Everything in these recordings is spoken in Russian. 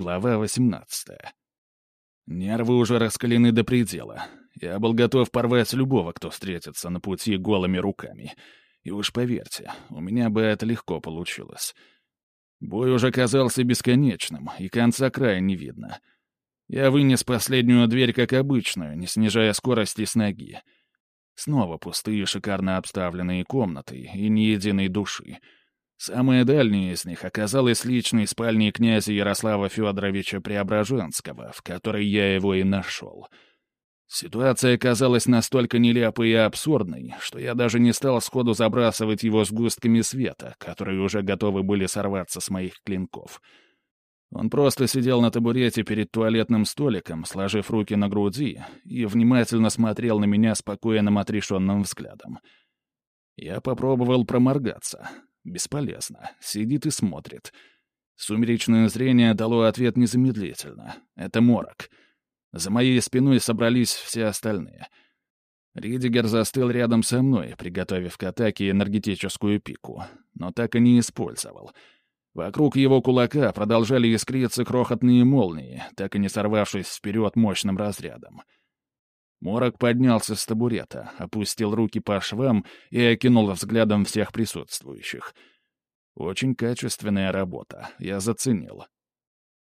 Глава 18. Нервы уже раскалены до предела. Я был готов порвать любого, кто встретится на пути голыми руками. И уж поверьте, у меня бы это легко получилось. Бой уже казался бесконечным, и конца края не видно. Я вынес последнюю дверь как обычную, не снижая скорости с ноги. Снова пустые, шикарно обставленные комнаты и ни единой души — Самая дальняя из них оказалась личной спальней князя Ярослава Федоровича Преображенского, в которой я его и нашел. Ситуация казалась настолько нелепой и абсурдной, что я даже не стал сходу забрасывать его сгустками света, которые уже готовы были сорваться с моих клинков. Он просто сидел на табурете перед туалетным столиком, сложив руки на груди, и внимательно смотрел на меня спокойным отрешенным взглядом. Я попробовал проморгаться — Бесполезно. Сидит и смотрит. Сумеречное зрение дало ответ незамедлительно. Это морок. За моей спиной собрались все остальные. Ридигер застыл рядом со мной, приготовив к атаке энергетическую пику, но так и не использовал. Вокруг его кулака продолжали искриться крохотные молнии, так и не сорвавшись вперед мощным разрядом. — Морок поднялся с табурета, опустил руки по швам и окинул взглядом всех присутствующих. Очень качественная работа, я заценил.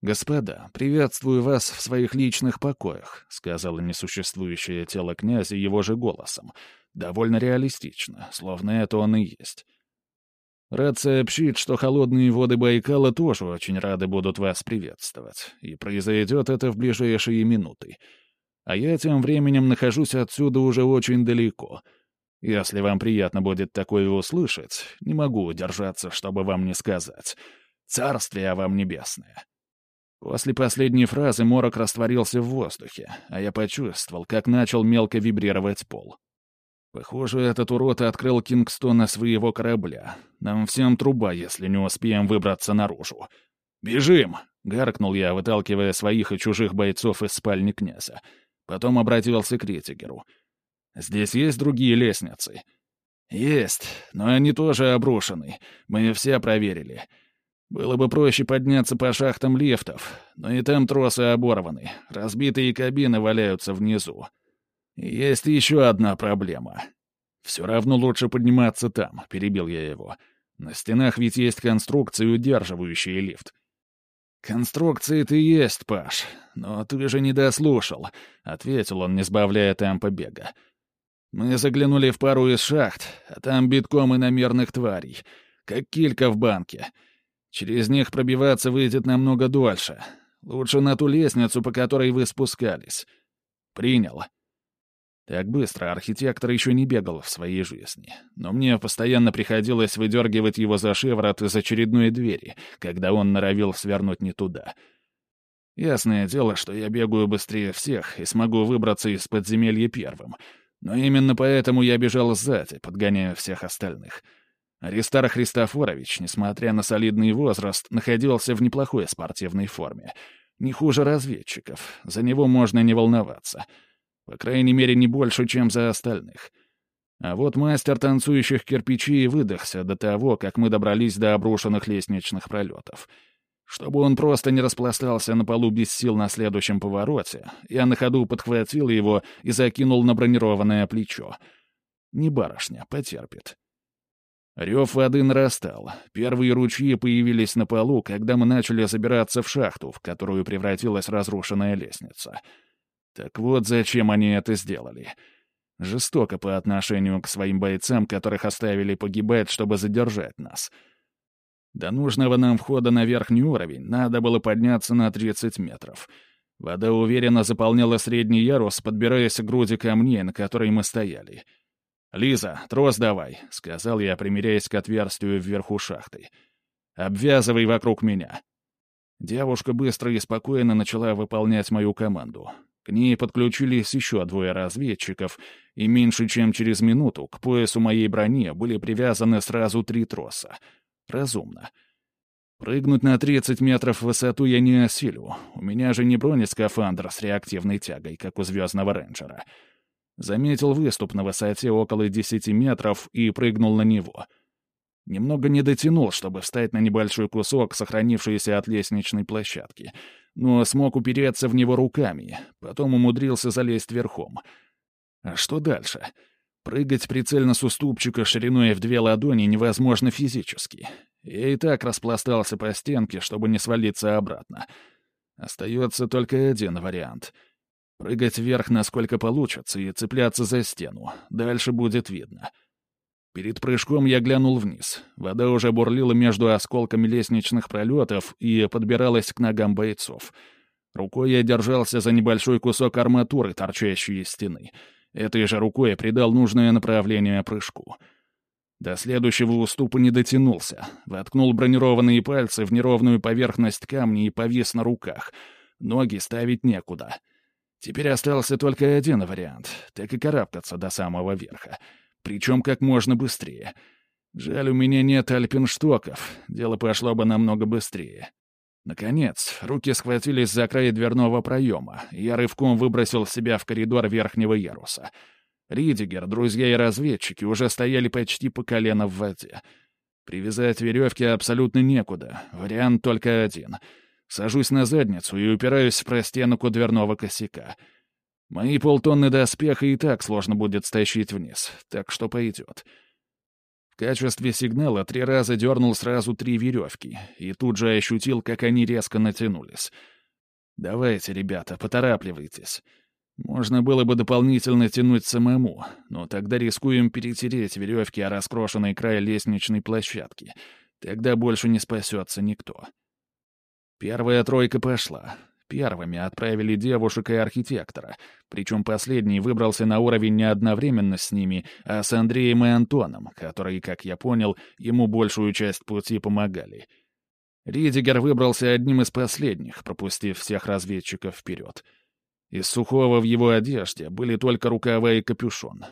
«Господа, приветствую вас в своих личных покоях», — сказала несуществующее тело князя его же голосом. Довольно реалистично, словно это он и есть. Рад сообщить, что холодные воды Байкала тоже очень рады будут вас приветствовать, и произойдет это в ближайшие минуты — а я тем временем нахожусь отсюда уже очень далеко. Если вам приятно будет такое услышать, не могу удержаться, чтобы вам не сказать. Царствие вам небесное. После последней фразы морок растворился в воздухе, а я почувствовал, как начал мелко вибрировать пол. Похоже, этот урод открыл Кингстона своего корабля. Нам всем труба, если не успеем выбраться наружу. «Бежим!» — гаркнул я, выталкивая своих и чужих бойцов из спальни князя. Потом обратился к Ретигеру. «Здесь есть другие лестницы?» «Есть, но они тоже обрушены. Мы все проверили. Было бы проще подняться по шахтам лифтов, но и там тросы оборваны, разбитые кабины валяются внизу. И есть еще одна проблема. Все равно лучше подниматься там», — перебил я его. «На стенах ведь есть конструкции, удерживающие лифт. «Конструкции-то есть, Паш, но ты же не дослушал», — ответил он, не сбавляя темпа бега. «Мы заглянули в пару из шахт, а там битком иномерных тварей, как килька в банке. Через них пробиваться выйдет намного дольше. Лучше на ту лестницу, по которой вы спускались». «Принял», так быстро архитектор еще не бегал в своей жизни, но мне постоянно приходилось выдергивать его за шиворот из очередной двери, когда он норовил свернуть не туда. Ясное дело, что я бегаю быстрее всех и смогу выбраться из подземелья первым, но именно поэтому я бежал сзади, подгоняя всех остальных. Аристар Христофорович, несмотря на солидный возраст, находился в неплохой спортивной форме. Не хуже разведчиков, за него можно не волноваться — по крайней мере, не больше, чем за остальных. А вот мастер танцующих кирпичей выдохся до того, как мы добрались до обрушенных лестничных пролетов. Чтобы он просто не распластался на полу без сил на следующем повороте, я на ходу подхватил его и закинул на бронированное плечо. Не барышня, потерпит. Рев воды нарастал. Первые ручьи появились на полу, когда мы начали забираться в шахту, в которую превратилась разрушенная лестница — так вот зачем они это сделали. Жестоко по отношению к своим бойцам, которых оставили погибать, чтобы задержать нас. До нужного нам входа на верхний уровень надо было подняться на 30 метров. Вода уверенно заполняла средний ярус, подбираясь к груди камней, на которой мы стояли. «Лиза, трос давай», — сказал я, примиряясь к отверстию вверху шахты. «Обвязывай вокруг меня». Девушка быстро и спокойно начала выполнять мою команду. К ней подключились еще двое разведчиков, и меньше чем через минуту к поясу моей брони были привязаны сразу три троса. Разумно. Прыгнуть на 30 метров в высоту я не осилю. У меня же не бронескафандр с реактивной тягой, как у Звездного рейнджера. Заметил выступ на высоте около 10 метров и прыгнул на него. Немного не дотянул, чтобы встать на небольшой кусок, сохранившийся от лестничной площадки, но смог упереться в него руками, потом умудрился залезть верхом. А что дальше? Прыгать прицельно с уступчика шириной в две ладони невозможно физически. Я и так распластался по стенке, чтобы не свалиться обратно. Остается только один вариант — Прыгать вверх, насколько получится, и цепляться за стену. Дальше будет видно. Перед прыжком я глянул вниз. Вода уже бурлила между осколками лестничных пролетов и подбиралась к ногам бойцов. Рукой я держался за небольшой кусок арматуры, торчащей из стены. Этой же рукой я придал нужное направление прыжку. До следующего уступа не дотянулся. Воткнул бронированные пальцы в неровную поверхность камня и повис на руках. Ноги ставить некуда. Теперь остался только один вариант — так и карабкаться до самого верха — причем как можно быстрее. Жаль, у меня нет альпинштоков, дело пошло бы намного быстрее. Наконец, руки схватились за край дверного проема, я рывком выбросил себя в коридор верхнего яруса. Ридигер, друзья и разведчики уже стояли почти по колено в воде. Привязать веревки абсолютно некуда, вариант только один. Сажусь на задницу и упираюсь в простенку дверного косяка — Мои полтонны доспеха и так сложно будет стащить вниз, так что пойдет. В качестве сигнала три раза дернул сразу три веревки, и тут же ощутил, как они резко натянулись. «Давайте, ребята, поторапливайтесь. Можно было бы дополнительно тянуть самому, но тогда рискуем перетереть веревки о раскрошенный край лестничной площадки. Тогда больше не спасется никто». Первая тройка пошла. Первыми отправили девушек и архитектора, причем последний выбрался на уровень не одновременно с ними, а с Андреем и Антоном, которые, как я понял, ему большую часть пути помогали. Ридигер выбрался одним из последних, пропустив всех разведчиков вперед. Из сухого в его одежде были только рукава и капюшон.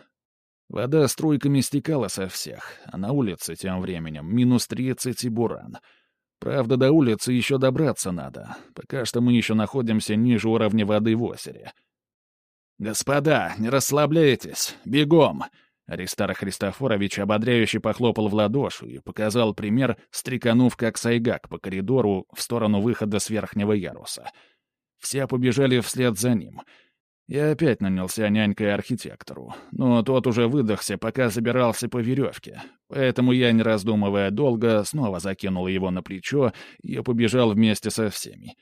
Вода струйками стекала со всех, а на улице тем временем минус тридцать и буран — Правда, до улицы еще добраться надо. Пока что мы еще находимся ниже уровня воды в озере. «Господа, не расслабляйтесь! Бегом!» Аристар Христофорович ободряюще похлопал в ладоши и показал пример, стреканув как сайгак по коридору в сторону выхода с верхнего яруса. Все побежали вслед за ним — я опять нанялся нянькой архитектору, но тот уже выдохся, пока забирался по веревке. Поэтому я, не раздумывая долго, снова закинул его на плечо и побежал вместе со всеми.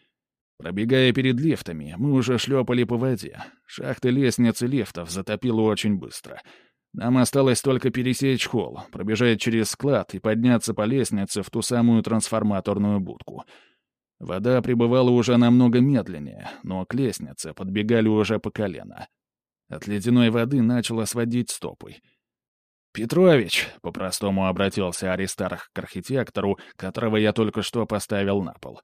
Пробегая перед лифтами, мы уже шлепали по воде. Шахты лестницы лифтов затопило очень быстро. Нам осталось только пересечь холл, пробежать через склад и подняться по лестнице в ту самую трансформаторную будку — Вода прибывала уже намного медленнее, но к лестнице подбегали уже по колено. От ледяной воды начало сводить стопы. «Петрович», — по-простому обратился Аристарх к архитектору, которого я только что поставил на пол.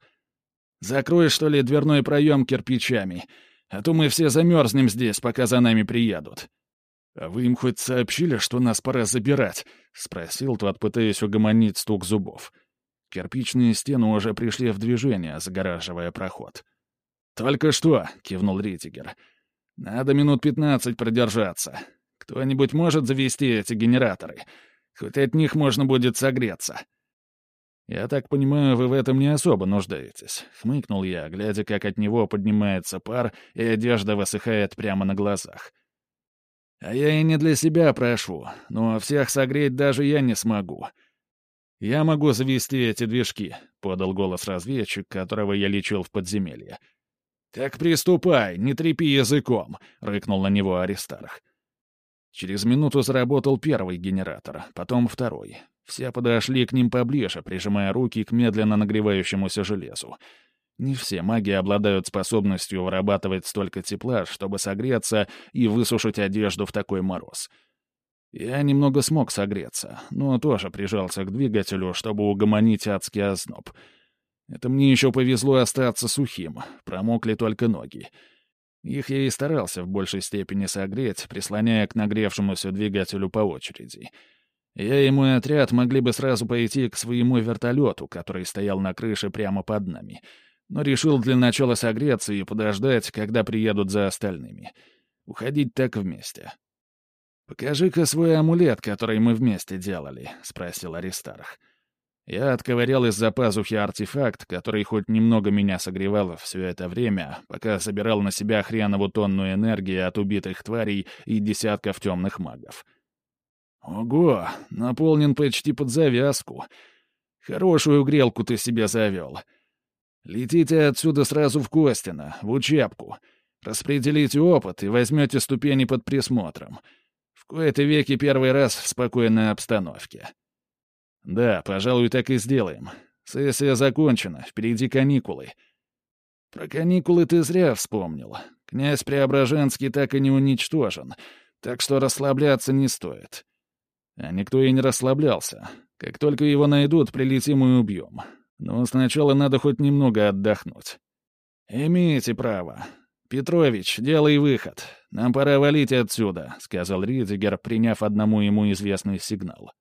«Закрой, что ли, дверной проем кирпичами, а то мы все замерзнем здесь, пока за нами приедут». «А вы им хоть сообщили, что нас пора забирать?» — спросил тот, пытаясь угомонить стук зубов. — Кирпичные стены уже пришли в движение, загораживая проход. «Только что!» — кивнул Ритигер. «Надо минут пятнадцать продержаться. Кто-нибудь может завести эти генераторы? Хоть от них можно будет согреться». «Я так понимаю, вы в этом не особо нуждаетесь», — хмыкнул я, глядя, как от него поднимается пар, и одежда высыхает прямо на глазах. «А я и не для себя прошу, но всех согреть даже я не смогу. «Я могу завести эти движки», — подал голос разведчик, которого я лечил в подземелье. «Так приступай, не трепи языком», — рыкнул на него Аристарх. Через минуту заработал первый генератор, потом второй. Все подошли к ним поближе, прижимая руки к медленно нагревающемуся железу. Не все маги обладают способностью вырабатывать столько тепла, чтобы согреться и высушить одежду в такой мороз — я немного смог согреться, но тоже прижался к двигателю, чтобы угомонить адский озноб. Это мне еще повезло остаться сухим, промокли только ноги. Их я и старался в большей степени согреть, прислоняя к нагревшемуся двигателю по очереди. Я и мой отряд могли бы сразу пойти к своему вертолету, который стоял на крыше прямо под нами, но решил для начала согреться и подождать, когда приедут за остальными. Уходить так вместе. «Покажи-ка свой амулет, который мы вместе делали», — спросил Аристарх. Я отковырял из-за пазухи артефакт, который хоть немного меня согревал все это время, пока собирал на себя хренову тонну энергии от убитых тварей и десятков темных магов. «Ого, наполнен почти под завязку. Хорошую грелку ты себе завел. Летите отсюда сразу в Костина, в учебку. Распределите опыт и возьмете ступени под присмотром. Кои-то веки первый раз в спокойной обстановке». «Да, пожалуй, так и сделаем. Сессия закончена, впереди каникулы». «Про каникулы ты зря вспомнил. Князь Преображенский так и не уничтожен, так что расслабляться не стоит». А никто и не расслаблялся. Как только его найдут, прилетим и убьем. Но сначала надо хоть немного отдохнуть. «Имеете право. Петрович, делай выход. Нам пора валить отсюда», — сказал Ридигер, приняв одному ему известный сигнал.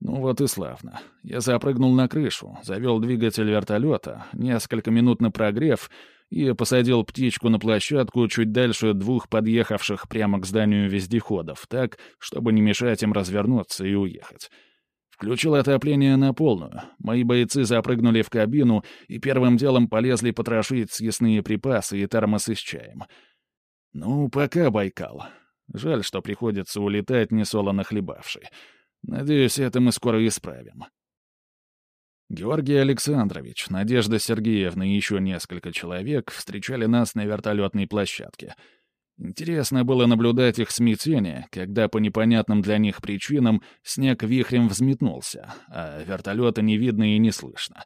Ну вот и славно. Я запрыгнул на крышу, завел двигатель вертолета, несколько минут на прогрев и посадил птичку на площадку чуть дальше двух подъехавших прямо к зданию вездеходов, так, чтобы не мешать им развернуться и уехать. Включил отопление на полную. Мои бойцы запрыгнули в кабину и первым делом полезли потрошить съестные припасы и термосы с чаем. Ну, пока, Байкал. Жаль, что приходится улетать, не солоно хлебавший. Надеюсь, это мы скоро исправим. Георгий Александрович, Надежда Сергеевна и еще несколько человек встречали нас на вертолетной площадке. Интересно было наблюдать их смятение, когда по непонятным для них причинам снег вихрем взметнулся, а вертолета не видно и не слышно.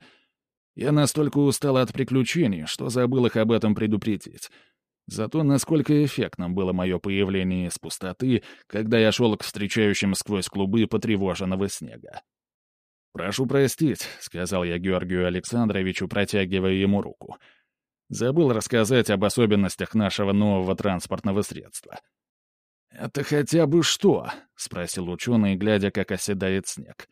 Я настолько устал от приключений, что забыл их об этом предупредить — Зато насколько эффектным было мое появление из пустоты, когда я шел к встречающим сквозь клубы потревоженного снега. «Прошу простить», — сказал я Георгию Александровичу, протягивая ему руку. Забыл рассказать об особенностях нашего нового транспортного средства. «Это хотя бы что?» — спросил ученый, глядя, как оседает снег.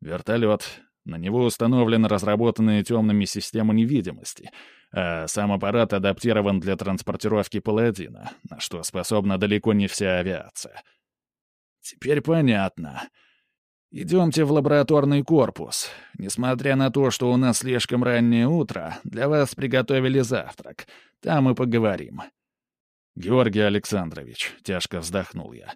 «Вертолет. На него установлена разработанная темными система невидимости — а сам аппарат адаптирован для транспортировки паладина, на что способна далеко не вся авиация. Теперь понятно. Идемте в лабораторный корпус. Несмотря на то, что у нас слишком раннее утро, для вас приготовили завтрак. Там и поговорим. Георгий Александрович, тяжко вздохнул я.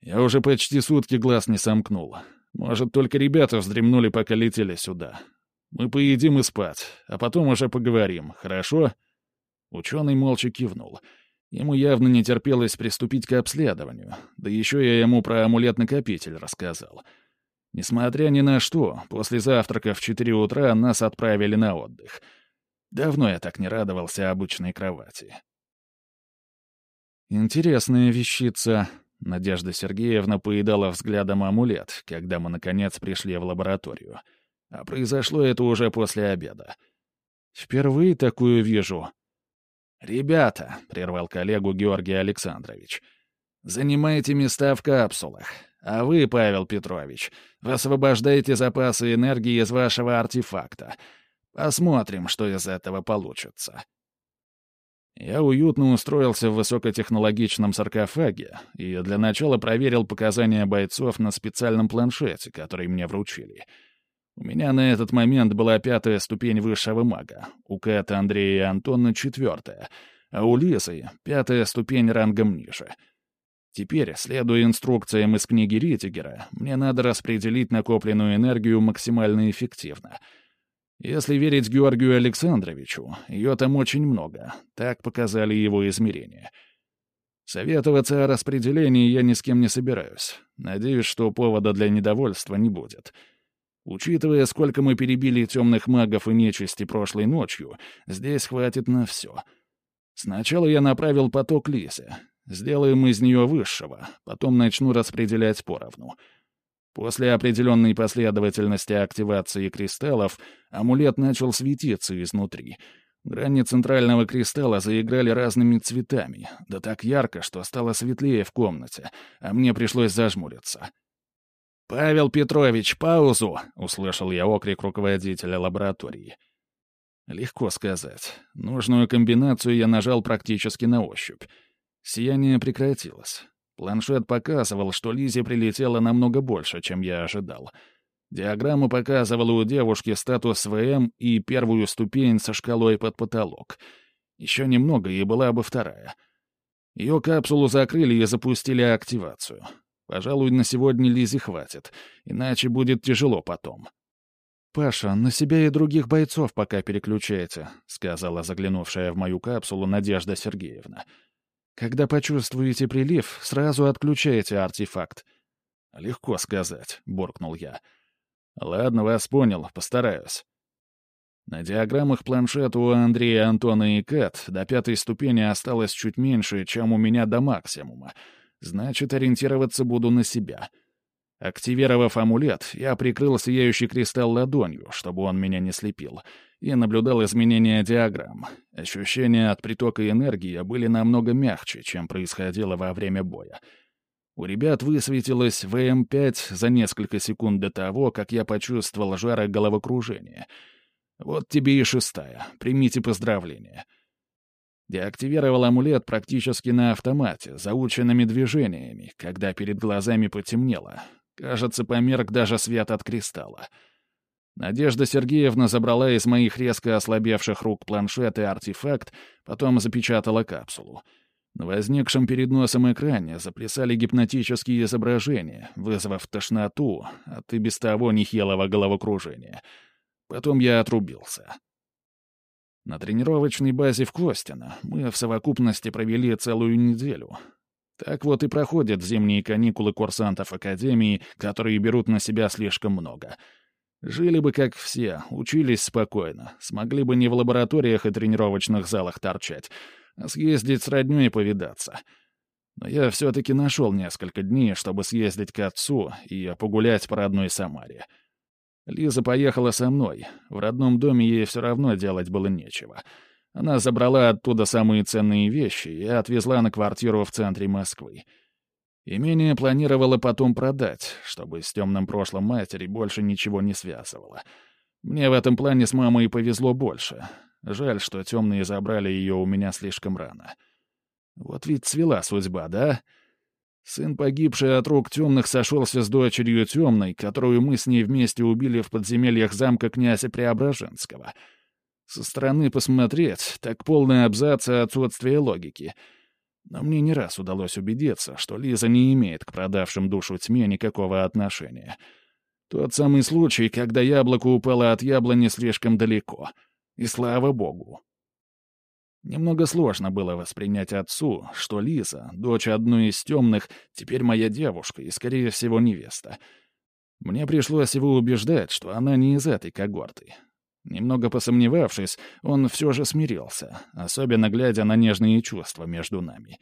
Я уже почти сутки глаз не сомкнул. Может, только ребята вздремнули, пока летели сюда. Мы поедим и спать, а потом уже поговорим, хорошо?» Ученый молча кивнул. Ему явно не терпелось приступить к обследованию, да еще я ему про амулет-накопитель рассказал. Несмотря ни на что, после завтрака в четыре утра нас отправили на отдых. Давно я так не радовался обычной кровати. «Интересная вещица», — Надежда Сергеевна поедала взглядом амулет, когда мы, наконец, пришли в лабораторию — а произошло это уже после обеда. Впервые такую вижу. «Ребята», — прервал коллегу Георгий Александрович, — «занимайте места в капсулах. А вы, Павел Петрович, высвобождаете запасы энергии из вашего артефакта. Посмотрим, что из этого получится». Я уютно устроился в высокотехнологичном саркофаге и для начала проверил показания бойцов на специальном планшете, который мне вручили — у меня на этот момент была пятая ступень высшего мага, у Кэта, Андрея и Антона — четвертая, а у Лисы — пятая ступень рангом ниже. Теперь, следуя инструкциям из книги Ритигера, мне надо распределить накопленную энергию максимально эффективно. Если верить Георгию Александровичу, ее там очень много, так показали его измерения. Советоваться о распределении я ни с кем не собираюсь. Надеюсь, что повода для недовольства не будет. — Учитывая, сколько мы перебили темных магов и нечисти прошлой ночью, здесь хватит на все. Сначала я направил поток Лисы. Сделаем из нее высшего, потом начну распределять поровну. После определенной последовательности активации кристаллов амулет начал светиться изнутри. Грани центрального кристалла заиграли разными цветами, да так ярко, что стало светлее в комнате, а мне пришлось зажмуриться. «Павел Петрович, паузу!» — услышал я окрик руководителя лаборатории. Легко сказать. Нужную комбинацию я нажал практически на ощупь. Сияние прекратилось. Планшет показывал, что Лизе прилетело намного больше, чем я ожидал. Диаграмма показывала у девушки статус ВМ и первую ступень со шкалой под потолок. Еще немного, и была бы вторая. Ее капсулу закрыли и запустили активацию. Пожалуй, на сегодня Лизе хватит, иначе будет тяжело потом. «Паша, на себя и других бойцов пока переключайте», — сказала заглянувшая в мою капсулу Надежда Сергеевна. «Когда почувствуете прилив, сразу отключайте артефакт». «Легко сказать», — буркнул я. «Ладно, вас понял, постараюсь». На диаграммах планшета у Андрея, Антона и Кэт до пятой ступени осталось чуть меньше, чем у меня до максимума — Значит, ориентироваться буду на себя. Активировав амулет, я прикрыл сияющий кристалл ладонью, чтобы он меня не слепил, и наблюдал изменения диаграмм. Ощущения от притока энергии были намного мягче, чем происходило во время боя. У ребят высветилось ВМ-5 за несколько секунд до того, как я почувствовал жара головокружения. Вот тебе и шестая. Примите поздравления. Деактивировал амулет практически на автомате, заученными движениями, когда перед глазами потемнело. Кажется, померк даже свет от кристалла. Надежда Сергеевна забрала из моих резко ослабевших рук планшет и артефакт, потом запечатала капсулу. На возникшем перед носом экране заплясали гипнотические изображения, вызвав тошноту от и без того нехилого головокружения. Потом я отрубился. На тренировочной базе в Костино мы в совокупности провели целую неделю. Так вот и проходят зимние каникулы курсантов Академии, которые берут на себя слишком много. Жили бы как все, учились спокойно, смогли бы не в лабораториях и тренировочных залах торчать, а съездить с роднёй и повидаться. Но я все-таки нашел несколько дней, чтобы съездить к отцу и погулять по родной Самаре. Лиза поехала со мной. В родном доме ей все равно делать было нечего. Она забрала оттуда самые ценные вещи и отвезла на квартиру в центре Москвы. Имение планировала потом продать, чтобы с темным прошлым матери больше ничего не связывало. Мне в этом плане с мамой повезло больше. Жаль, что темные забрали ее у меня слишком рано. Вот ведь свела судьба, да? Сын, погибший от рук темных, сошелся с дочерью темной, которую мы с ней вместе убили в подземельях замка князя Преображенского. Со стороны посмотреть, так полная абзац отсутствия логики. Но мне не раз удалось убедиться, что Лиза не имеет к продавшим душу тьме никакого отношения. Тот самый случай, когда яблоко упало от яблони слишком далеко. И слава богу. Немного сложно было воспринять отцу, что Лиза, дочь одной из темных, теперь моя девушка и, скорее всего, невеста. Мне пришлось его убеждать, что она не из этой когорты. Немного посомневавшись, он все же смирился, особенно глядя на нежные чувства между нами.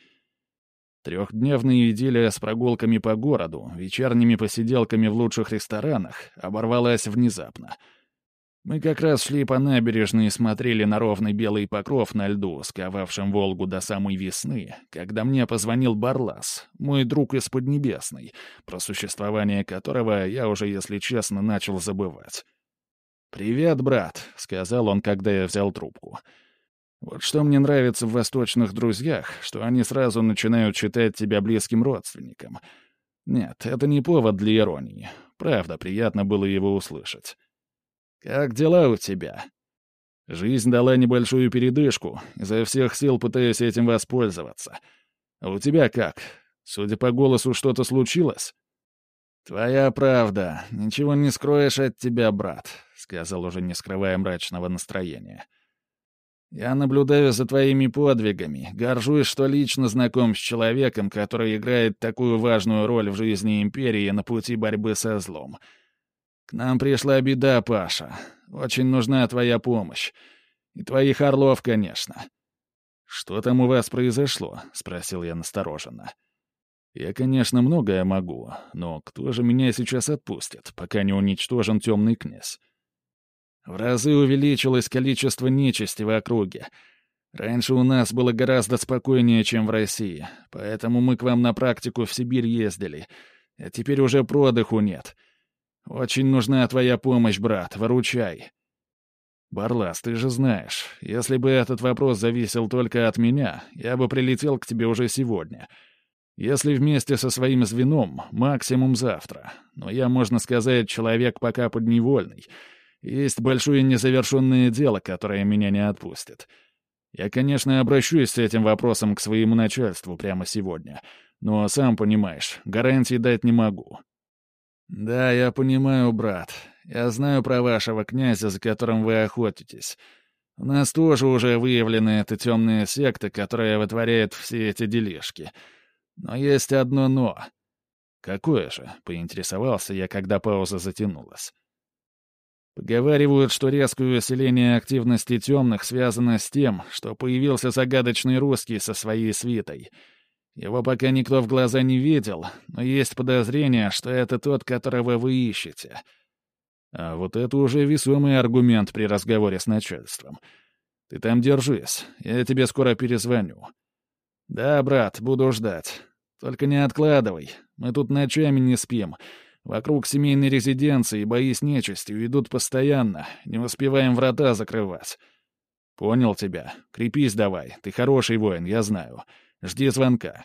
Трехдневная идиллия с прогулками по городу, вечерними посиделками в лучших ресторанах оборвалась внезапно — мы как раз шли по набережной и смотрели на ровный белый покров на льду, сковавшем Волгу до самой весны, когда мне позвонил Барлас, мой друг из Поднебесной, про существование которого я уже, если честно, начал забывать. «Привет, брат», — сказал он, когда я взял трубку. «Вот что мне нравится в восточных друзьях, что они сразу начинают считать тебя близким родственником. Нет, это не повод для иронии. Правда, приятно было его услышать». «Как дела у тебя?» Жизнь дала небольшую передышку, изо всех сил пытаясь этим воспользоваться. А у тебя как? Судя по голосу, что-то случилось? «Твоя правда. Ничего не скроешь от тебя, брат», — сказал уже не скрывая мрачного настроения. «Я наблюдаю за твоими подвигами, горжусь, что лично знаком с человеком, который играет такую важную роль в жизни Империи на пути борьбы со злом». «К нам пришла беда, Паша. Очень нужна твоя помощь. И твоих орлов, конечно». «Что там у вас произошло?» — спросил я настороженно. «Я, конечно, многое могу, но кто же меня сейчас отпустит, пока не уничтожен темный князь?» В разы увеличилось количество нечисти в округе. Раньше у нас было гораздо спокойнее, чем в России, поэтому мы к вам на практику в Сибирь ездили, а теперь уже продыху нет. «Очень нужна твоя помощь, брат, выручай». «Барлас, ты же знаешь, если бы этот вопрос зависел только от меня, я бы прилетел к тебе уже сегодня. Если вместе со своим звеном, максимум завтра. Но я, можно сказать, человек пока подневольный. Есть большое незавершенное дело, которое меня не отпустит. Я, конечно, обращусь с этим вопросом к своему начальству прямо сегодня. Но, сам понимаешь, гарантий дать не могу. Да, я понимаю, брат. Я знаю про вашего князя, за которым вы охотитесь. У нас тоже уже выявлены эта темная секта, которая вытворяет все эти делишки. Но есть одно «но». «Какое же?» — поинтересовался я, когда пауза затянулась. Поговаривают, что резкое усиление активности темных связано с тем, что появился загадочный русский со своей свитой. Его пока никто в глаза не видел, но есть подозрение, что это тот, которого вы ищете. А вот это уже весомый аргумент при разговоре с начальством. Ты там держись, я тебе скоро перезвоню. Да, брат, буду ждать. Только не откладывай, мы тут ночами не спим. Вокруг семейной резиденции бои с нечистью идут постоянно, не успеваем врата закрывать. Понял тебя. Крепись давай, ты хороший воин, я знаю. Жди звонка.